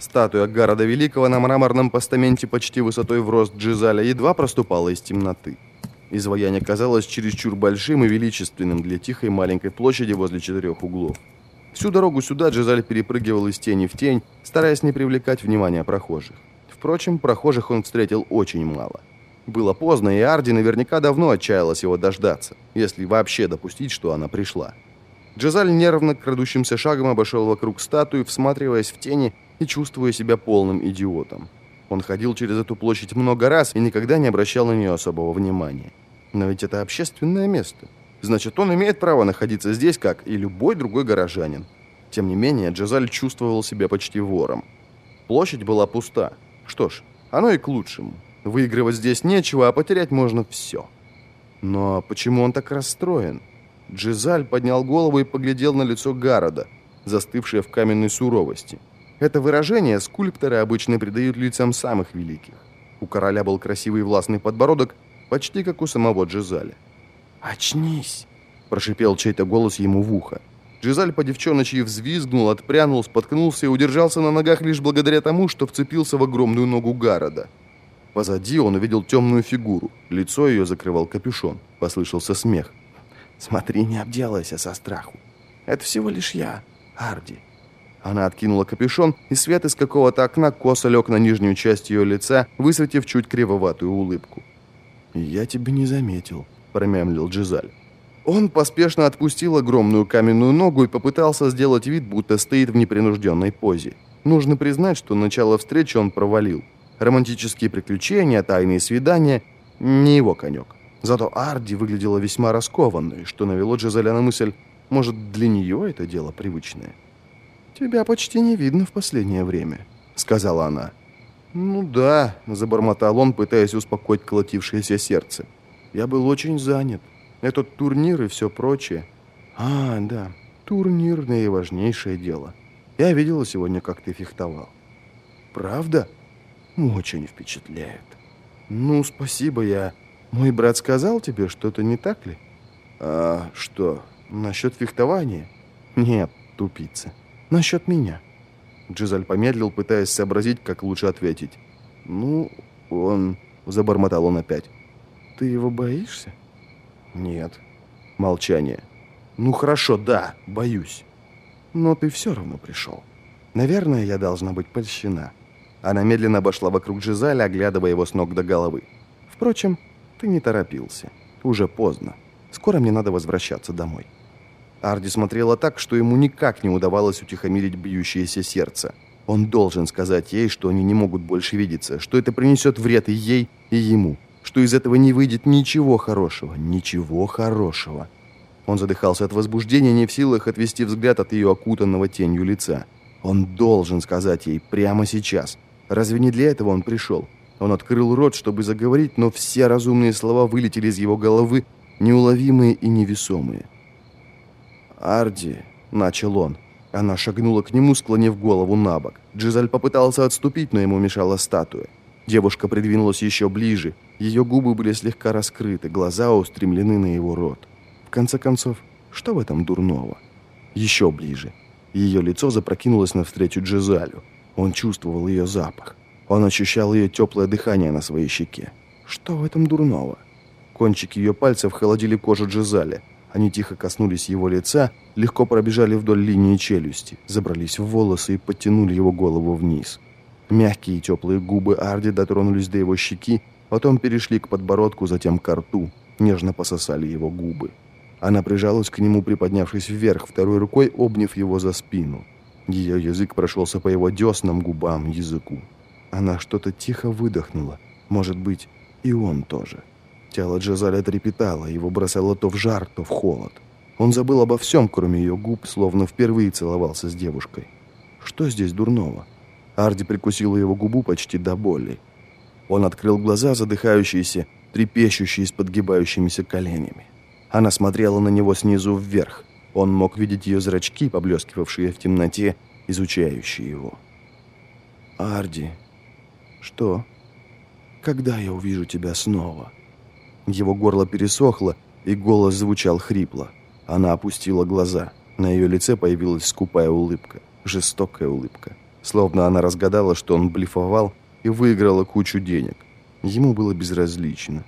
Статуя города Великого на мраморном постаменте почти высотой в рост Джизаля едва проступала из темноты. Изваяние казалось чересчур большим и величественным для тихой маленькой площади возле четырех углов. Всю дорогу сюда Джизаль перепрыгивал из тени в тень, стараясь не привлекать внимания прохожих. Впрочем, прохожих он встретил очень мало. Было поздно, и Арди наверняка давно отчаялась его дождаться, если вообще допустить, что она пришла. Джизаль нервно крадущимся шагом обошел вокруг статуи, всматриваясь в тени и чувствуя себя полным идиотом. Он ходил через эту площадь много раз и никогда не обращал на нее особого внимания. Но ведь это общественное место. Значит, он имеет право находиться здесь, как и любой другой горожанин. Тем не менее, Джазаль чувствовал себя почти вором. Площадь была пуста. Что ж, оно и к лучшему. Выигрывать здесь нечего, а потерять можно все. Но почему он так расстроен? Джизаль поднял голову и поглядел на лицо Гарода, застывшее в каменной суровости. Это выражение скульпторы обычно придают лицам самых великих. У короля был красивый властный подбородок, почти как у самого Джизаля. «Очнись!» – прошипел чей-то голос ему в ухо. Джизаль по девчоночьи взвизгнул, отпрянул, споткнулся и удержался на ногах лишь благодаря тому, что вцепился в огромную ногу Гарода. Позади он увидел темную фигуру. Лицо ее закрывал капюшон. Послышался смех. «Смотри, не обделайся со страху. Это всего лишь я, Арди». Она откинула капюшон, и свет из какого-то окна косо лег на нижнюю часть ее лица, высветив чуть кривоватую улыбку. «Я тебя не заметил», — промямлил Джизаль. Он поспешно отпустил огромную каменную ногу и попытался сделать вид, будто стоит в непринужденной позе. Нужно признать, что начало встречи он провалил. Романтические приключения, тайные свидания — не его конек. Зато Арди выглядела весьма раскованной, что навело Джизаля на мысль, может, для нее это дело привычное. «Тебя почти не видно в последнее время», — сказала она. «Ну да», — забормотал он, пытаясь успокоить колотившееся сердце. «Я был очень занят. Этот турнир и все прочее». «А, да, турнир — наиважнейшее дело. Я видела сегодня, как ты фехтовал». «Правда?» «Очень впечатляет». «Ну, спасибо, я...» «Мой брат сказал тебе что-то, не так ли?» «А что, насчет фехтования?» «Нет, тупица». Насчет меня». Джизаль помедлил, пытаясь сообразить, как лучше ответить. «Ну, он...» — забормотал он опять. «Ты его боишься?» «Нет». Молчание. «Ну хорошо, да, боюсь. Но ты все равно пришел. Наверное, я должна быть польщена». Она медленно обошла вокруг Джизаля, оглядывая его с ног до головы. «Впрочем, ты не торопился. Уже поздно. Скоро мне надо возвращаться домой». Арди смотрела так, что ему никак не удавалось утихомирить бьющееся сердце. Он должен сказать ей, что они не могут больше видеться, что это принесет вред и ей, и ему, что из этого не выйдет ничего хорошего, ничего хорошего. Он задыхался от возбуждения, не в силах отвести взгляд от ее окутанного тенью лица. Он должен сказать ей прямо сейчас. Разве не для этого он пришел? Он открыл рот, чтобы заговорить, но все разумные слова вылетели из его головы, неуловимые и невесомые. «Арди», — начал он. Она шагнула к нему, склонив голову на бок. Джизаль попытался отступить, но ему мешала статуя. Девушка придвинулась еще ближе. Ее губы были слегка раскрыты, глаза устремлены на его рот. В конце концов, что в этом дурного? Еще ближе. Ее лицо запрокинулось навстречу Джизалю. Он чувствовал ее запах. Он ощущал ее теплое дыхание на своей щеке. Что в этом дурного? Кончики ее пальцев холодили кожу Джизаля. Они тихо коснулись его лица, легко пробежали вдоль линии челюсти, забрались в волосы и подтянули его голову вниз. Мягкие и теплые губы Арди дотронулись до его щеки, потом перешли к подбородку, затем к рту, нежно пососали его губы. Она прижалась к нему, приподнявшись вверх, второй рукой обняв его за спину. Ее язык прошелся по его деснам, губам, языку. Она что-то тихо выдохнула. Может быть, и он тоже. Тело Джазаля трепетало, его бросало то в жар, то в холод. Он забыл обо всем, кроме ее губ, словно впервые целовался с девушкой. Что здесь дурного? Арди прикусила его губу почти до боли. Он открыл глаза, задыхающиеся, трепещущие с подгибающимися коленями. Она смотрела на него снизу вверх. Он мог видеть ее зрачки, поблескивавшие в темноте, изучающие его. «Арди, что? Когда я увижу тебя снова?» Его горло пересохло, и голос звучал хрипло. Она опустила глаза. На ее лице появилась скупая улыбка, жестокая улыбка. Словно она разгадала, что он блефовал и выиграла кучу денег. Ему было безразлично.